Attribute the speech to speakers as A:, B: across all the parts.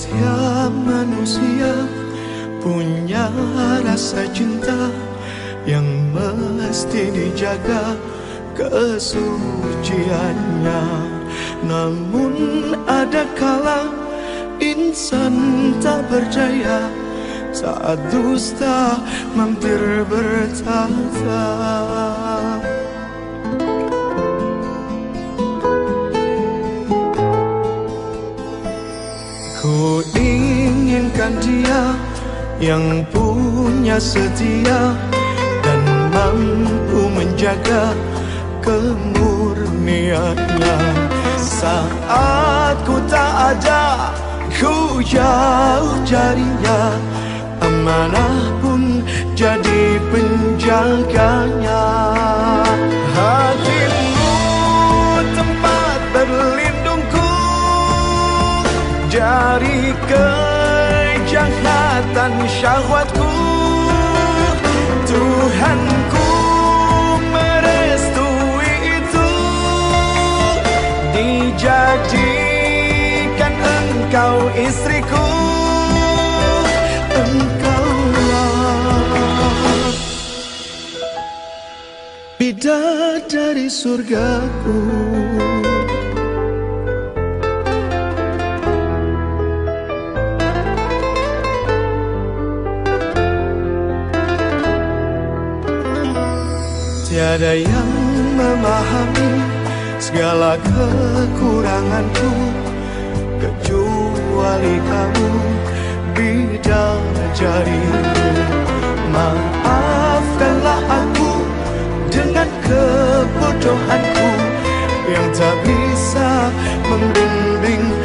A: Setiap manusia punya rasa cinta yang mesti dijaga kesuciannya. Namun ada kala insan tak berjaya saat dusta mampir bertata. Yang punya setia dan mampu menjaga kemurniannya. Saat ku tak ada ku jauh jarinya. Amanah pun jadi penjaganya. Hatimu tempat berlindungku dari kejahatan syahwatku. Tuhanku merestui itu. Dijadikan engkau istriku. Engkaulah Bidadari surgaku Tiada yang memahami segala kekuranganku Kecuali kamu bidadariku Maafkanlah aku dengan kebodohanku Yang tak bisa membimbing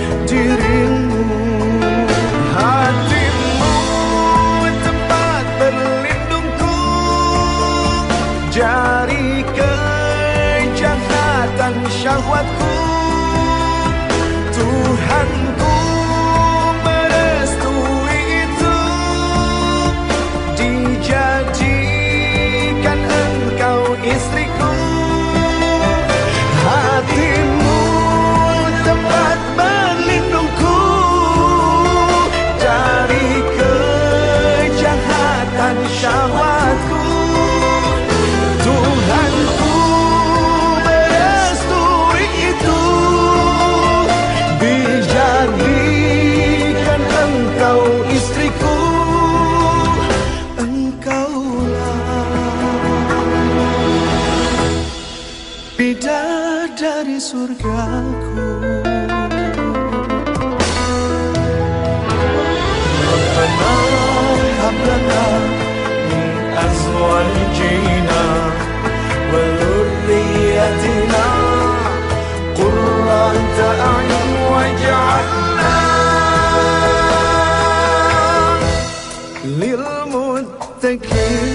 A: like you.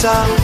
A: time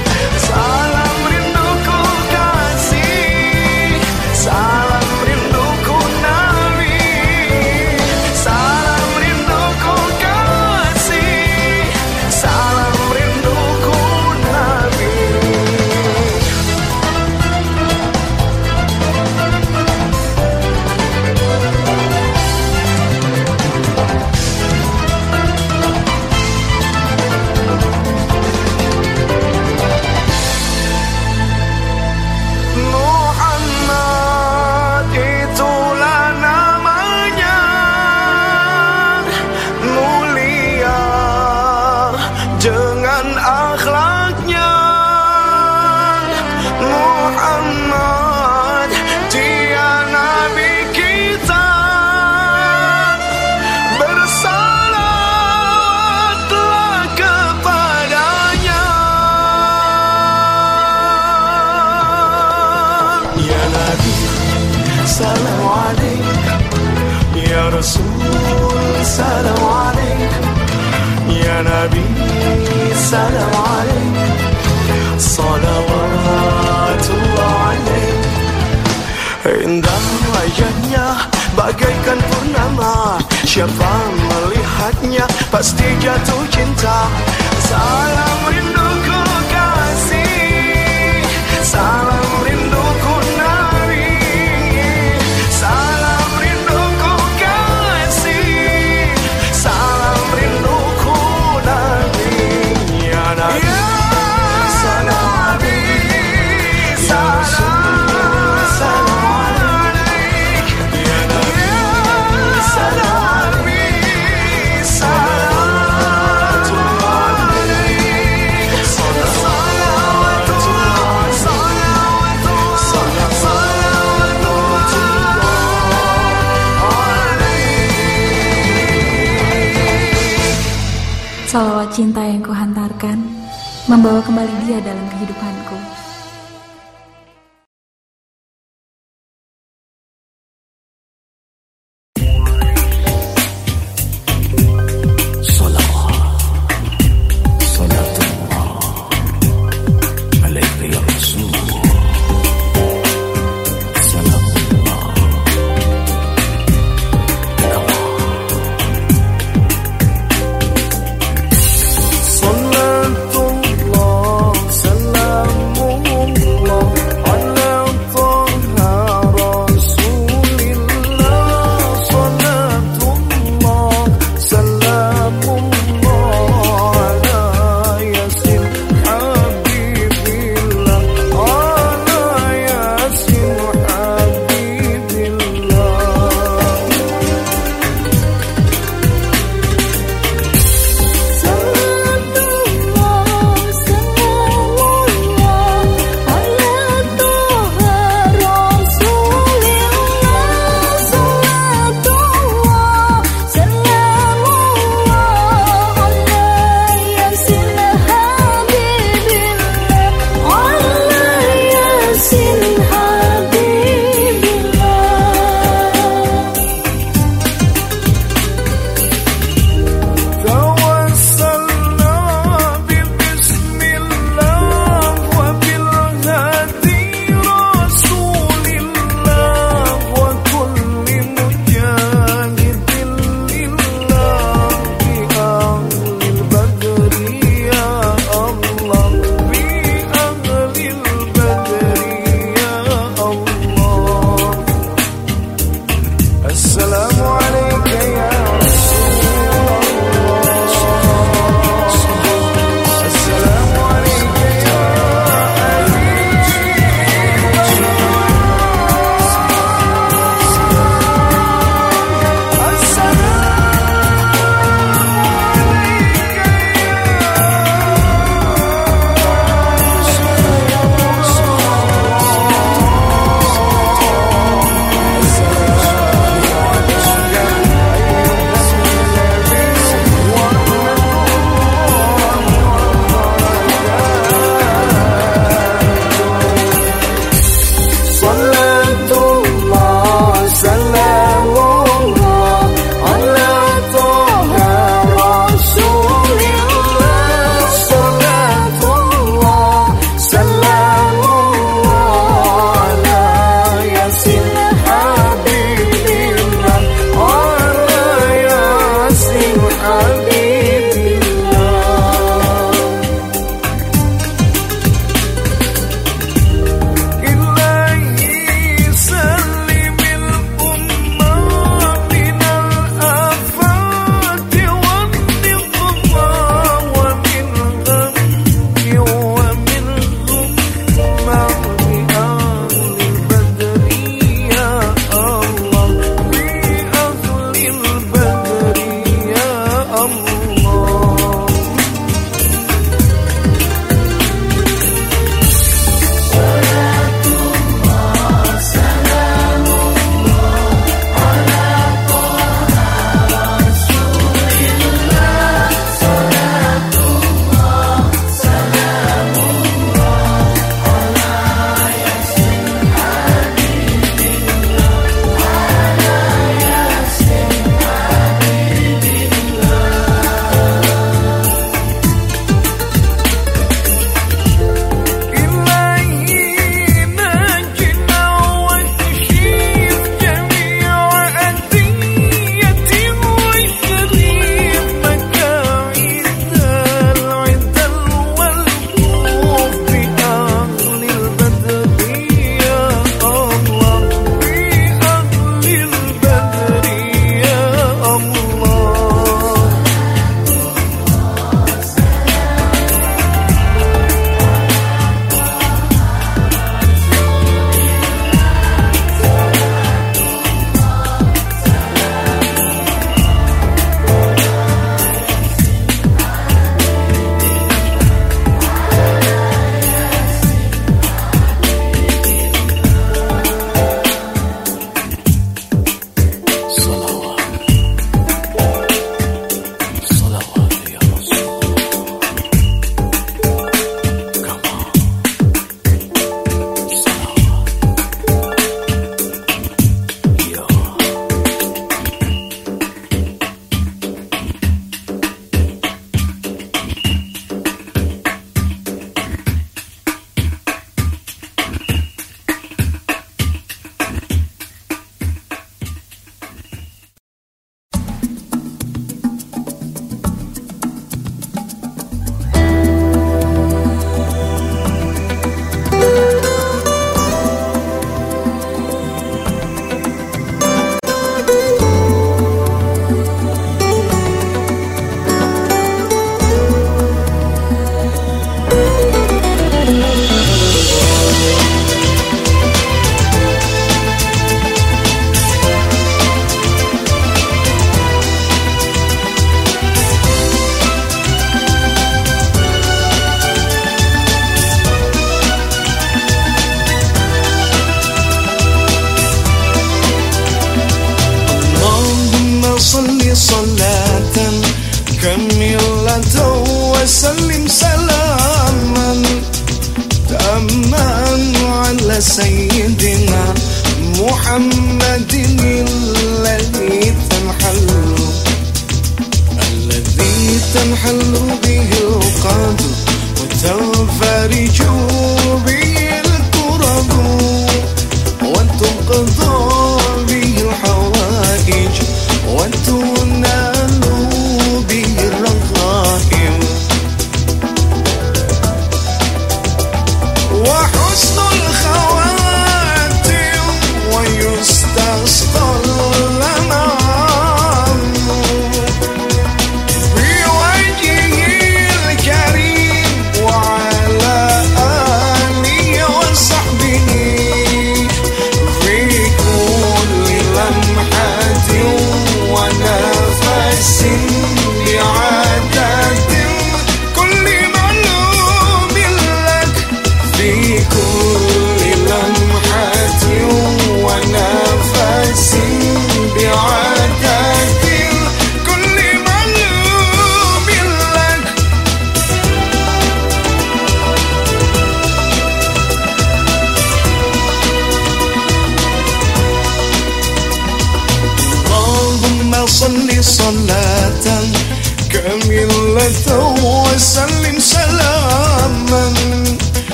A: Siapa melihatnya pasti jatuh cinta. Salam
B: cinta
A: yang kuhantarkan membawa kembali dia dalam kehidupan.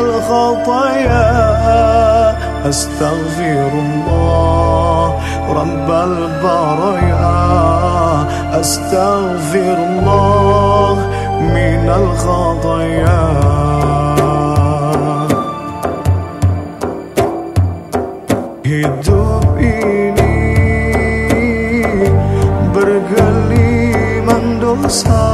A: الخطايا. أستغفر الله رب البرايا. أستغفر الله من الخطايا. hidup ini bergeliman dosa.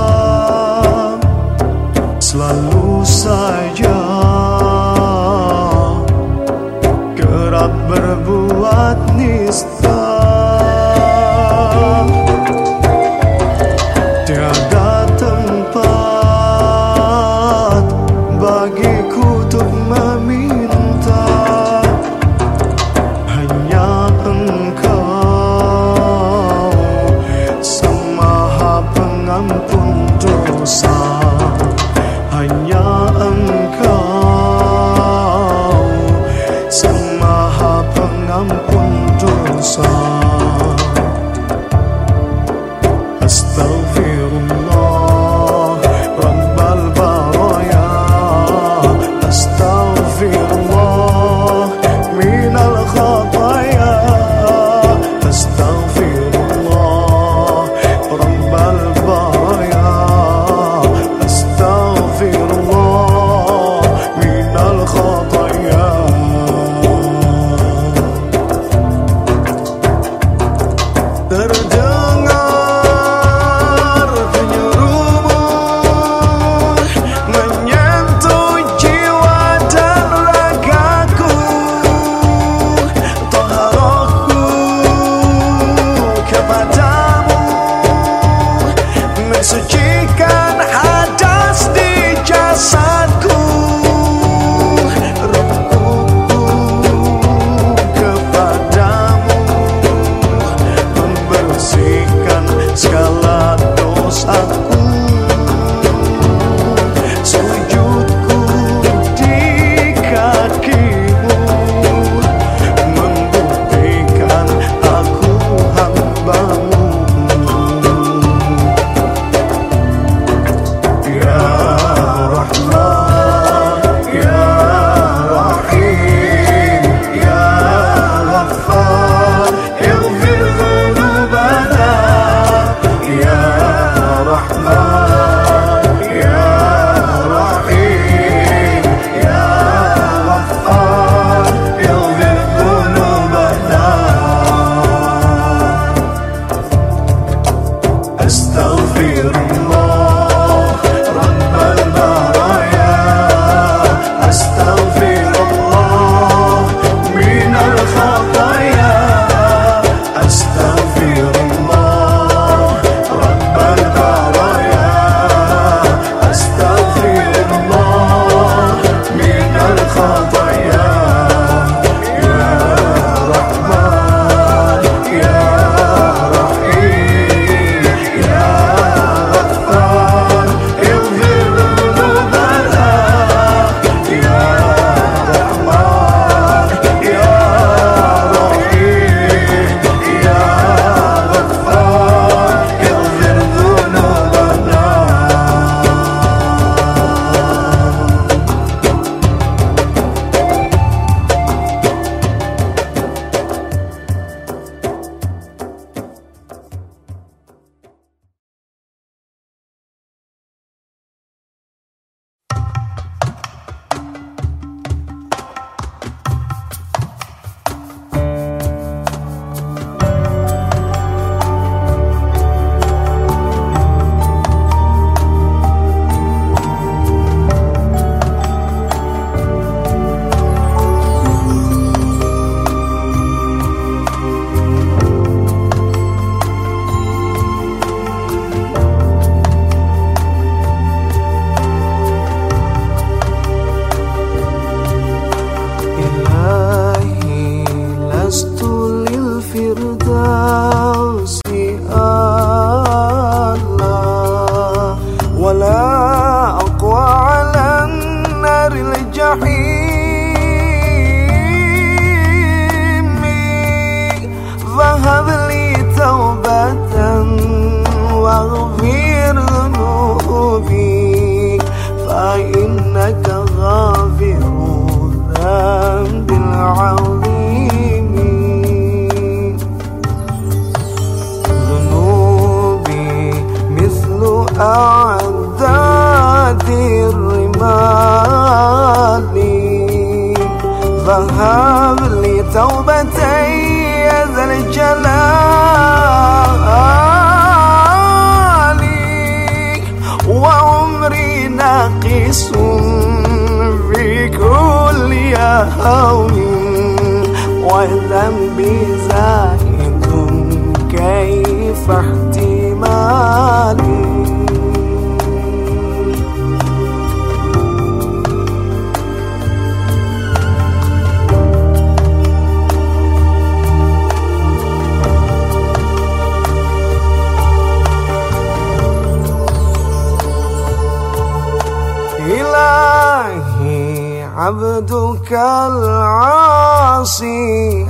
A: عبدك العاصي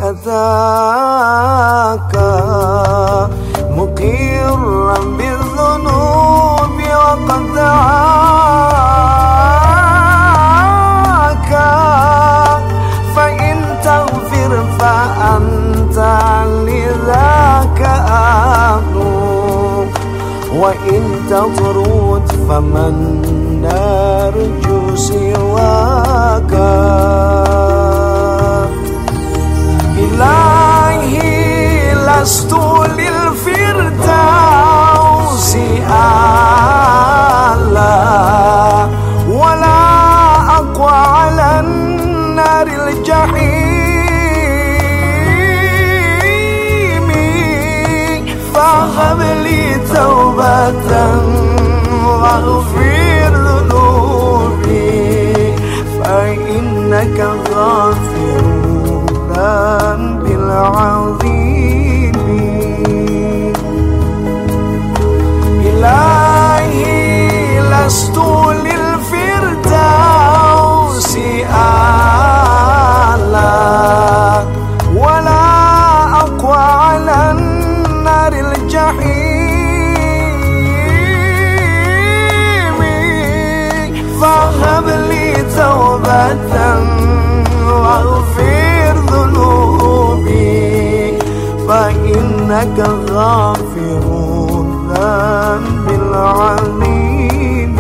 A: أتاك مقرا بالذنوب وقد دعاك فإن تغفر فأنت لذاك أهل وإن تطرد فمن نرجو سواك إلهي لست للفردوس أعلى ولا أقوى على النار الجحيم فهب العظيم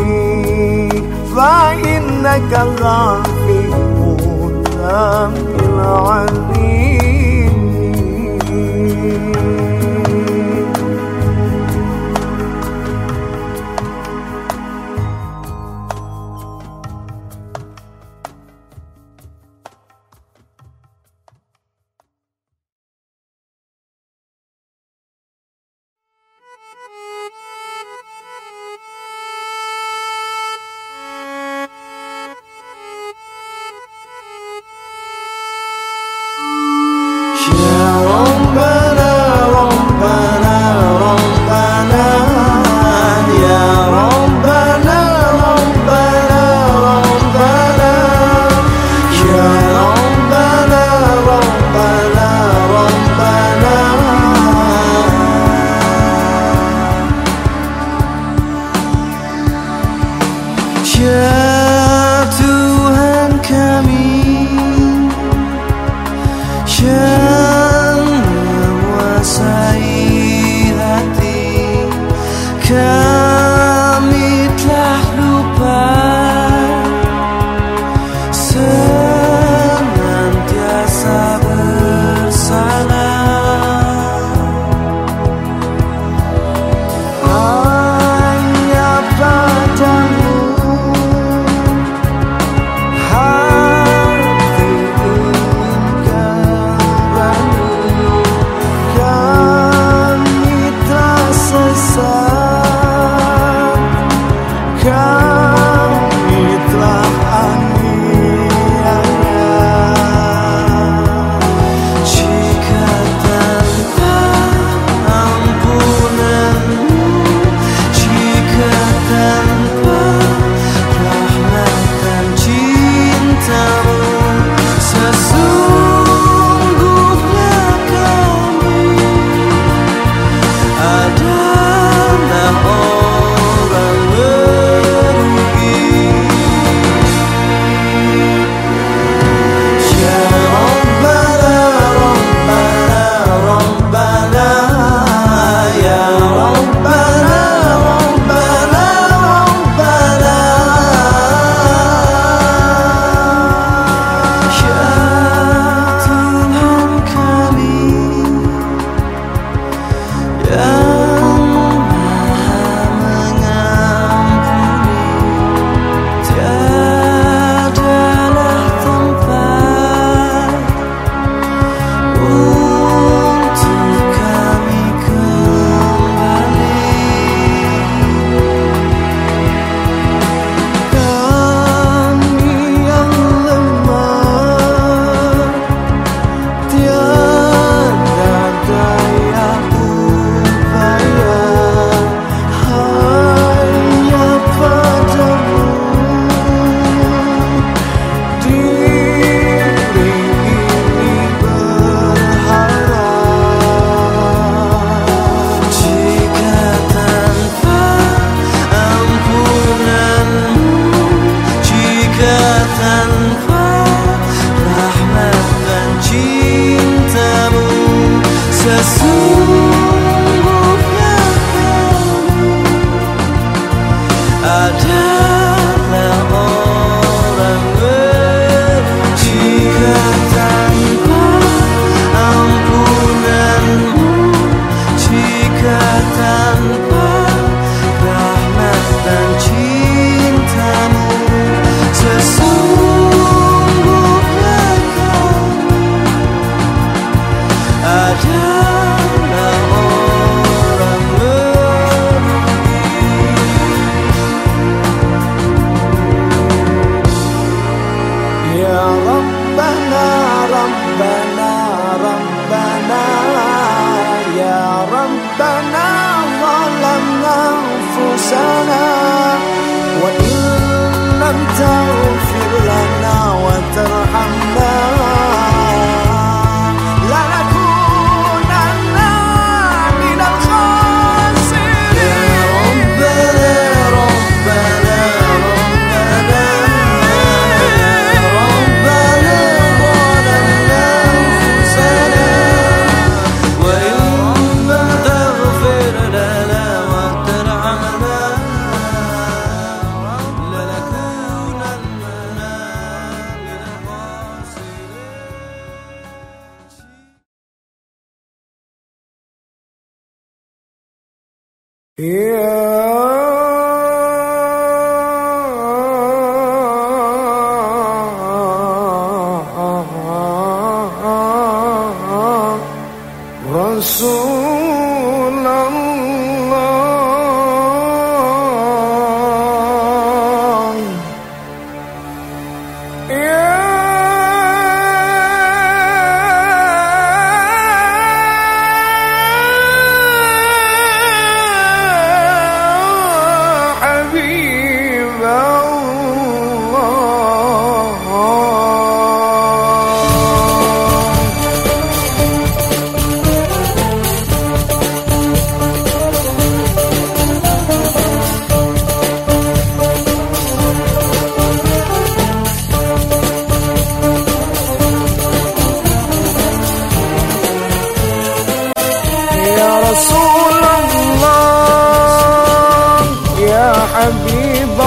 A: فإنك غافر الذنب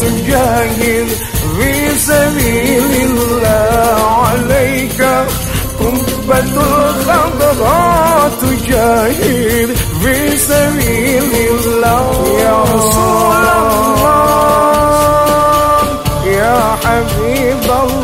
C: تجاهد في سبيل الله عليك. قبة الخضراء تجاهد في سبيل
A: الله. يا رسول الله يا حبيب الله.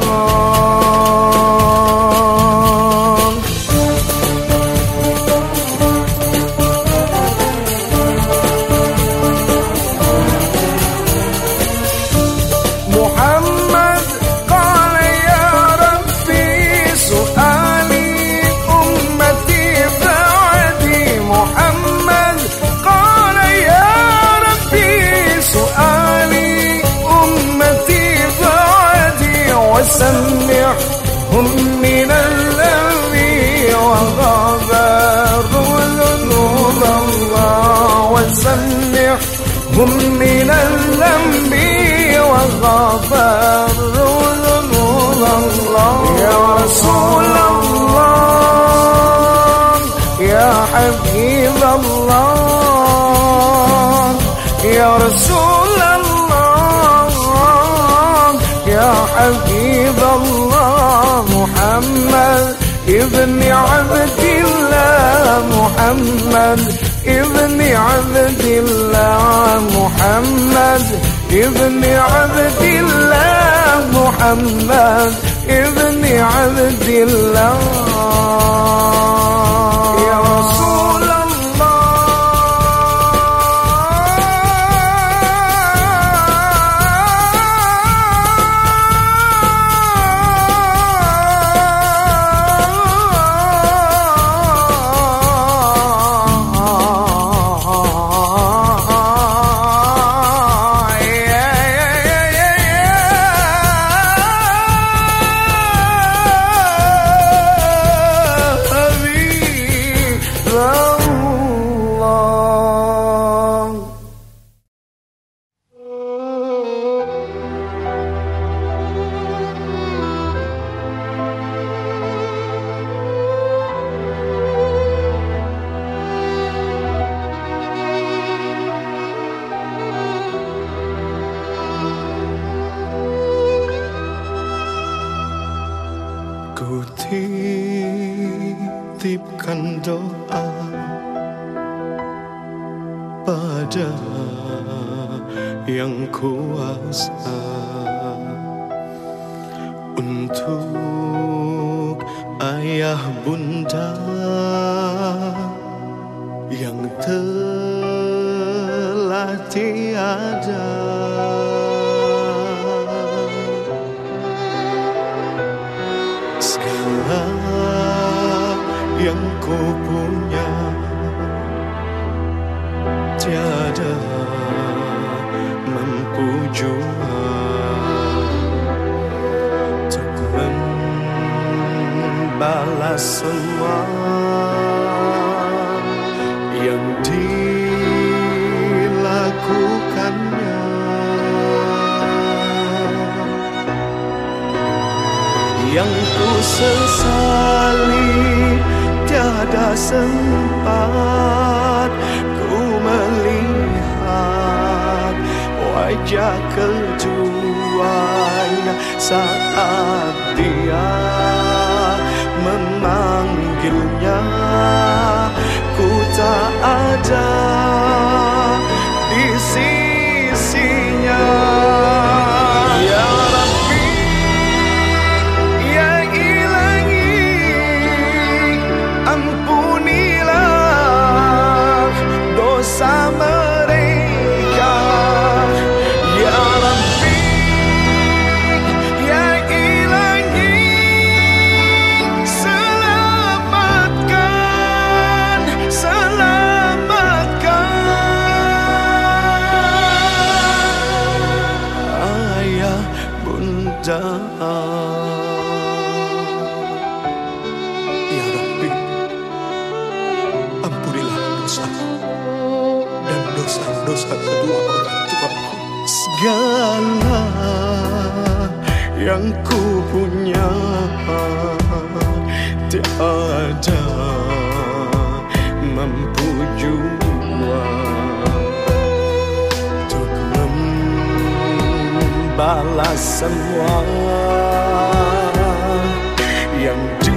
A: وسمعهم من الذي وغاب ذنوب الله. وسمعهم من الذنب وغفر ذنوب الله. يا رسول الله يا حبيب الله. يا رسول ابن عبد الله محمد ابن عبد الله محمد ابن عبد الله محمد ابن عبد الله. يا رسول yang ku punya. Tiada mampu jua untuk membalas semua yang dilakukannya. Yang ku sesali tiada sempat ku melihat wajah keduanya saat dia memanggilnya. Ku tak ada salah semua yang di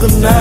A: the night.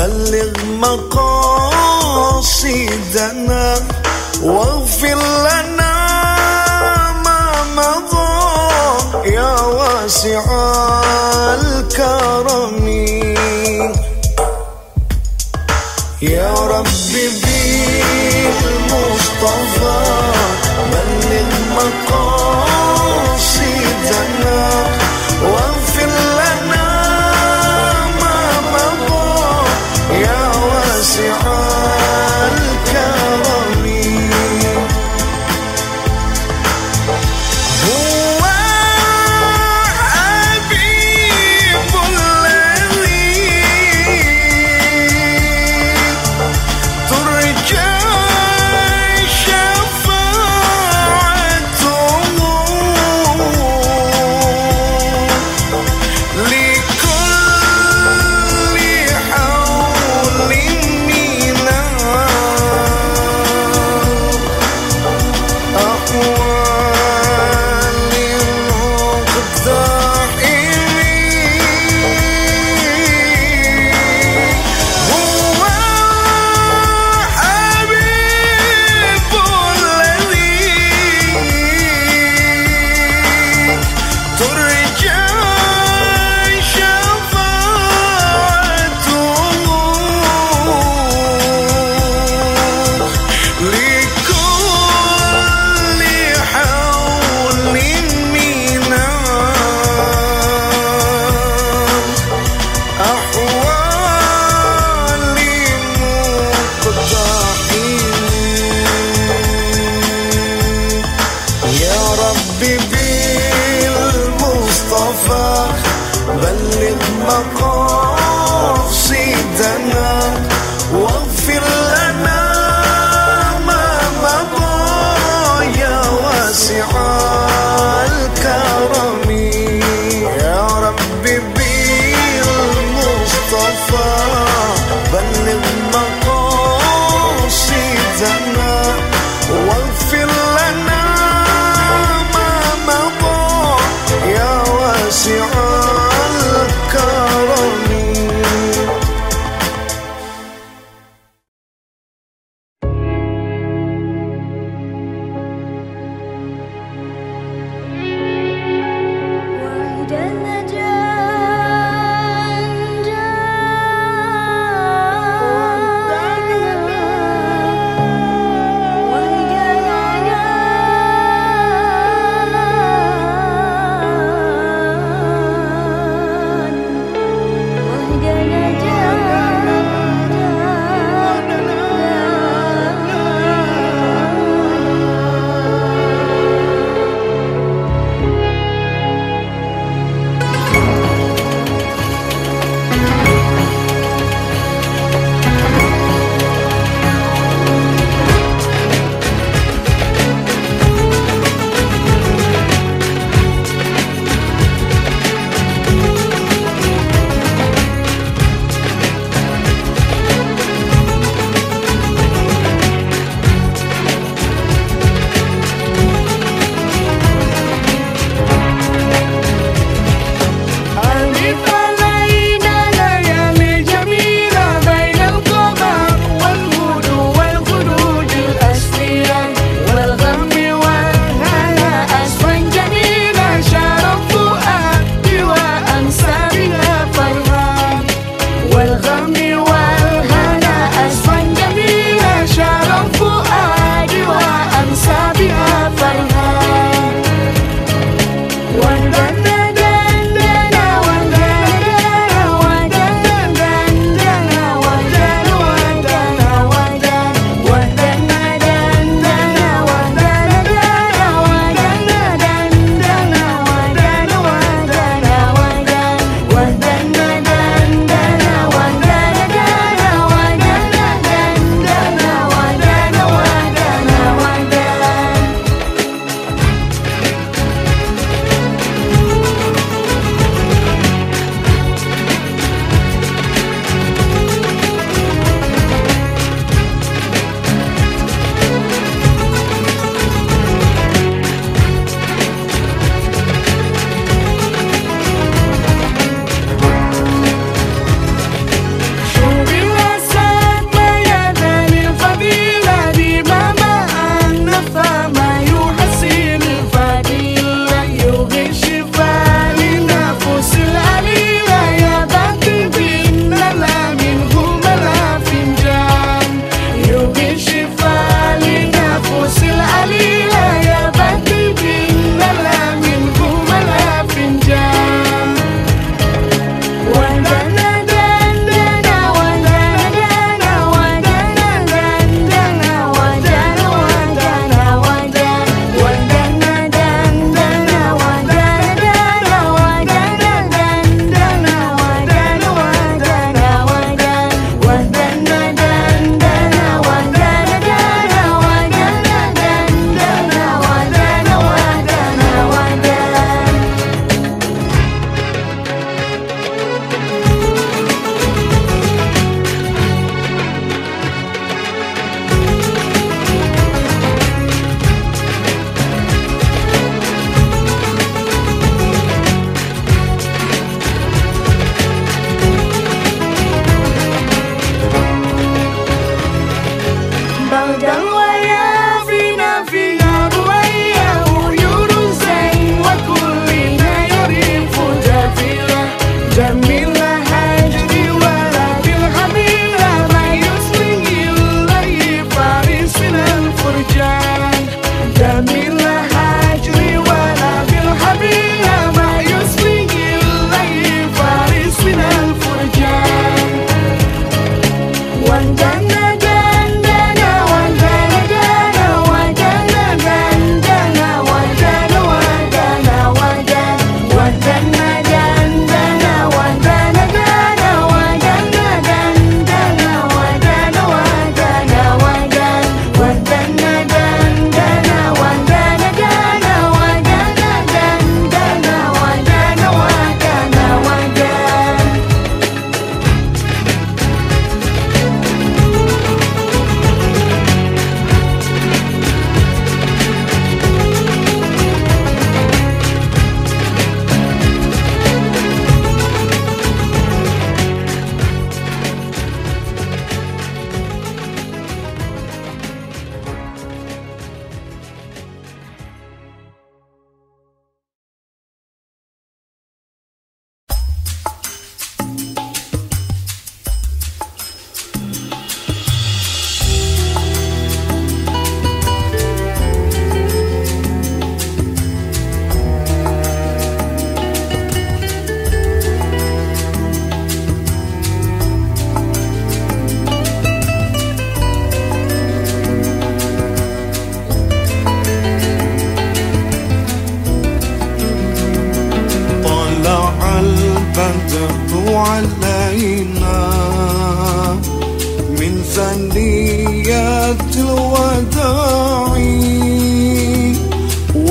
A: بلغ مقاصدنا واغفر لنا ما مضى يا واسع الكرم.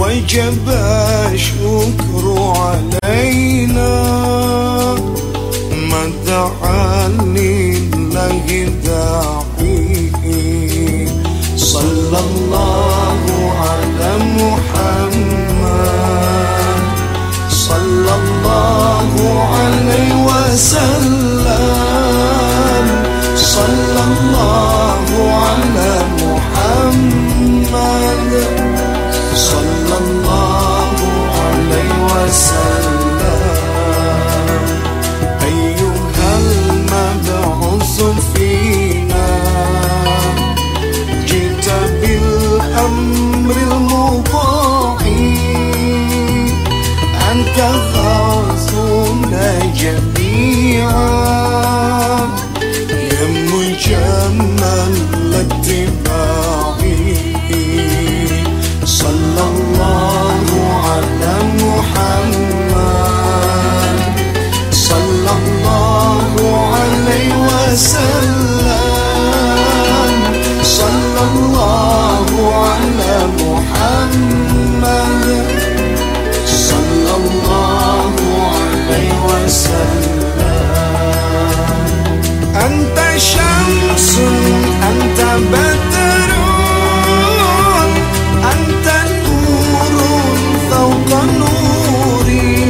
A: وجب الشكر علينا. ما دعا لله داعي صلى الله على محمد. صلى الله عليه وسلم. أنت بدر أنت نور فوق نوري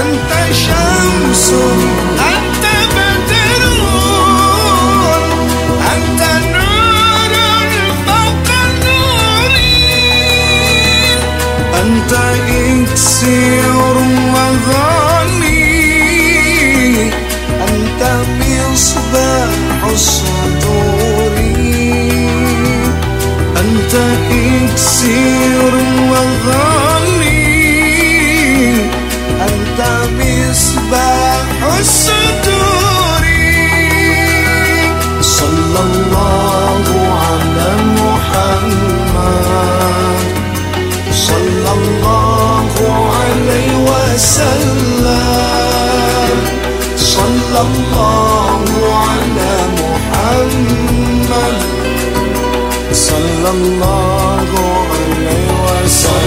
A: أنت شمس أنت بدر أنت نور فوق نوري أنت إكسير إكسير وغالي أنت مصباح الصدور صلى الله على محمد صلى الله عليه وسلم صلى الله على محمد صلى الله عليه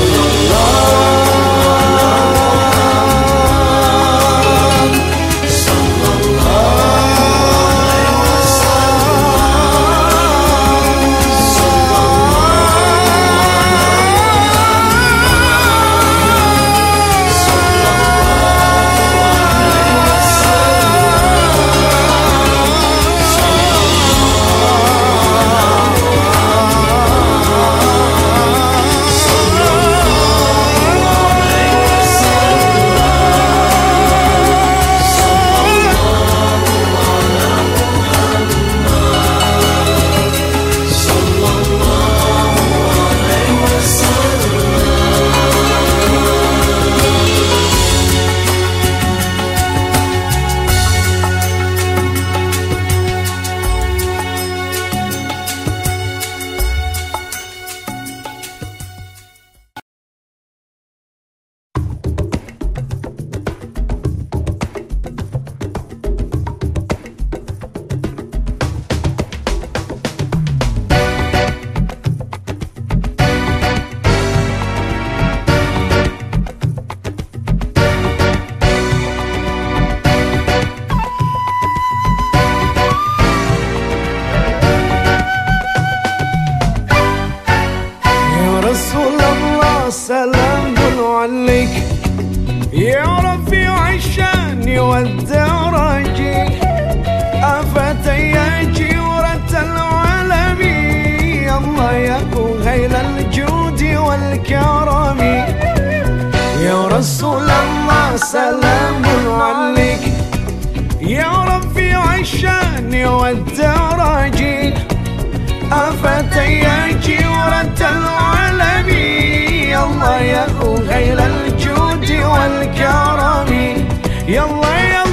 A: يلا يلا